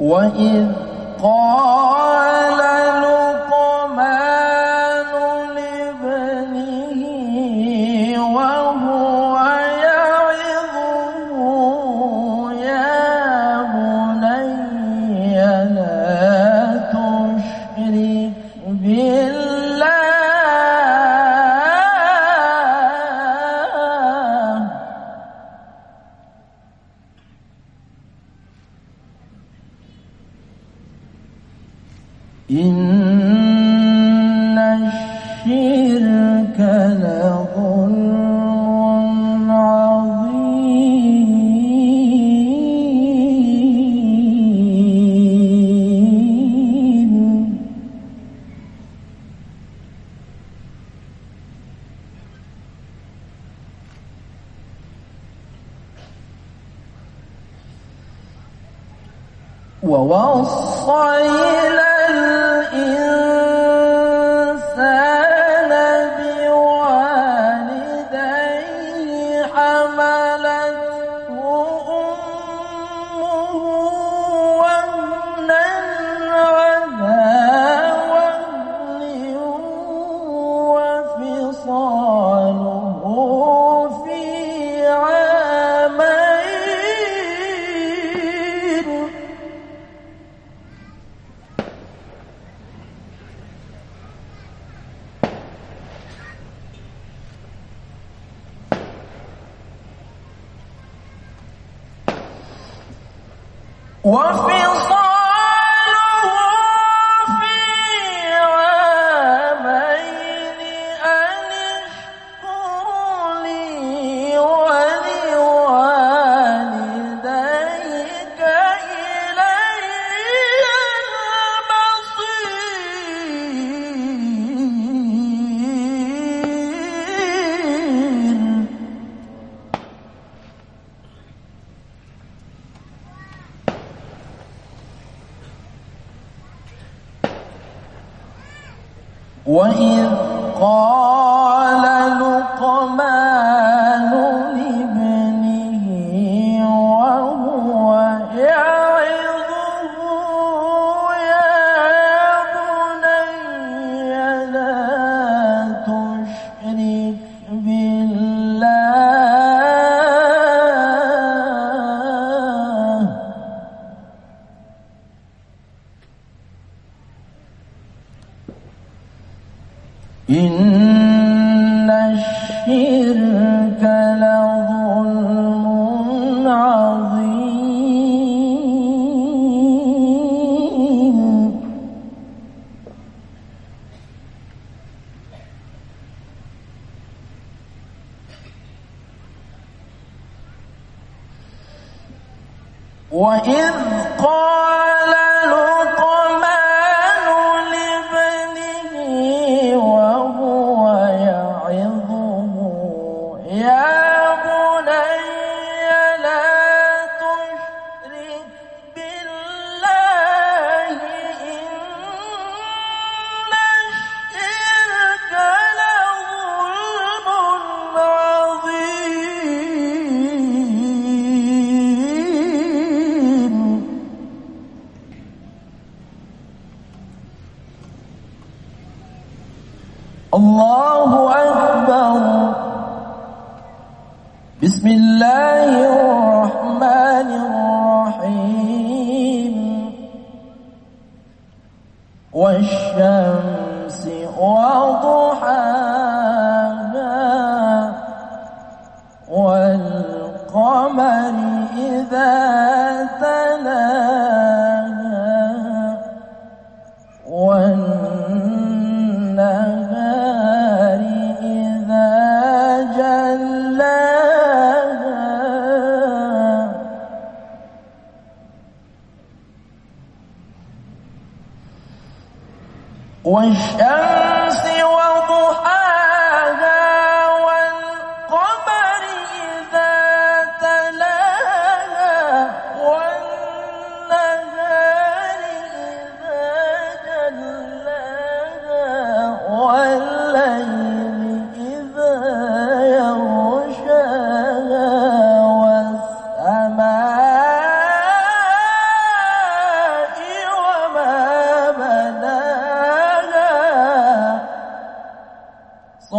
وإذ قال ووصينا الإنسان وفي وإذ قال إن الشرك لظلم عظيم. وإذ قال الله أكبر. بسم الله الرحمن الرحيم. والشمس وضحاها والقمر إذا والشمس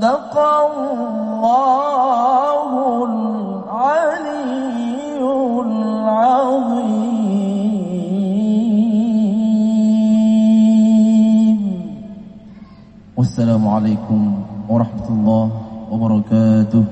صدق الله العلي العظيم. والسلام عليكم ورحمة الله وبركاته.